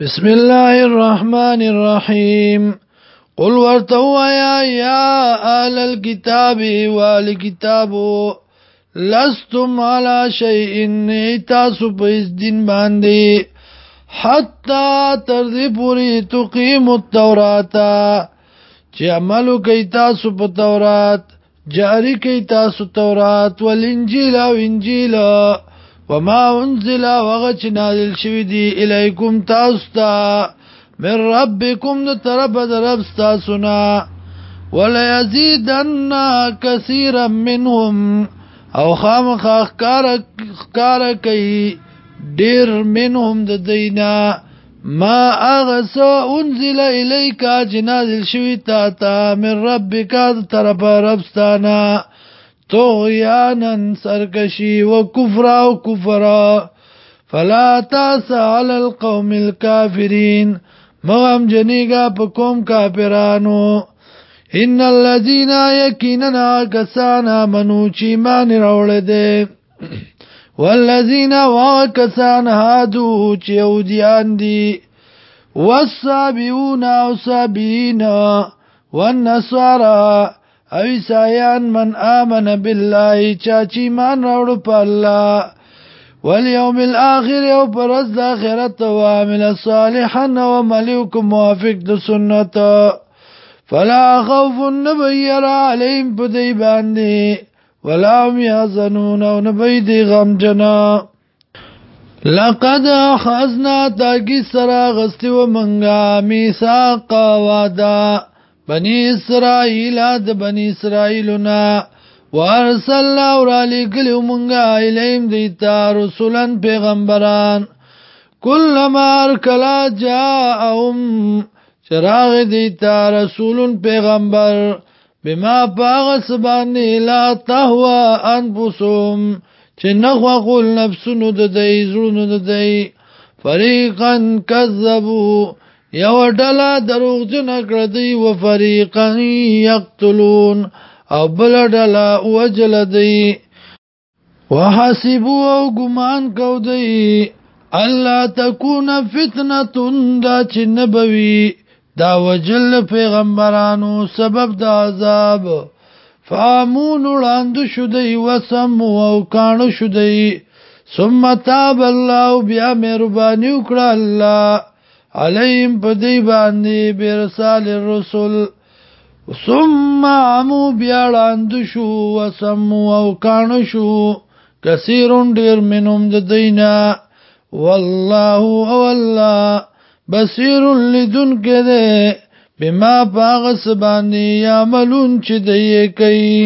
بسم الله الرحمن الرحيم قل ورتوا يا يا أهل الكتاب والكتاب لستم على شيء تاسو پس دین حتى حتا تر دې پوری تقیم التورات چې عمل كي تاسو په تورات جاری تاسو تورات انجيل وما انزل وغه چې نازل شوی دی الیکم تاسو ته من ربکم د طرف د رب تاسو نه ولا یزیدن کثیر منهم او خامخ اخکار اخکار کوي ډیر منهم د دینا ما اغس انزل الیک جنازل شوی تا تا من ربک طرف ربستانا طغيانا سركشي وكفرا وكفرا فلا تاس على القوم الكافرين مغم جنيقا بكم كافرانو ان الذين يكيننا كسانا منوچی مان راوړ والذين وكسان واکسان هادو چې دي والصابئون او صابین والنصارى او عیسایان من آمن بالله چا چې ایمان راوړ په الله والیوم الاخر او پرز د آخرت او عمل صالحا او ملوک موافق د سنت فلا خوف نبیر علیم پدی باندې ولا هم يحزنون او نبی دی غم جنا لقد اخذنا تاکی سرا غستی و منگا میساق وادا بني اسرائيل د بني اسرائيلنا وارسلنا ورالکل مونږه الیم دیتا رسولن پیغمبران کلم ارکلا جاءهم چراغ دیتا رسولن پیغمبر بما باغس باندې لا تهوا انفسهم چې نغوا قول نفسونو د دې زړونو د دې فريقا كذبوا یو ډله دروغجن کړ دی و فریقا یقتلون او بل ډله وجل دی وحسبوا او ګمان کو دی الله تكون فتنه دا چې نبوي دا وجل پیغمبرانو سبب د عذاب فامون وړاند شو دی وسم او کانو شو دی ثم تاب الله بیا مهرباني وکړه الله علیم پدی باندې برسال الرسل ثم عمو بیاړاند شو وسمو او کانو شو کثیرون ډیر منوم د دینا والله او الله بصیر لدن کده بما پاغس باندې عملون چې دی کوي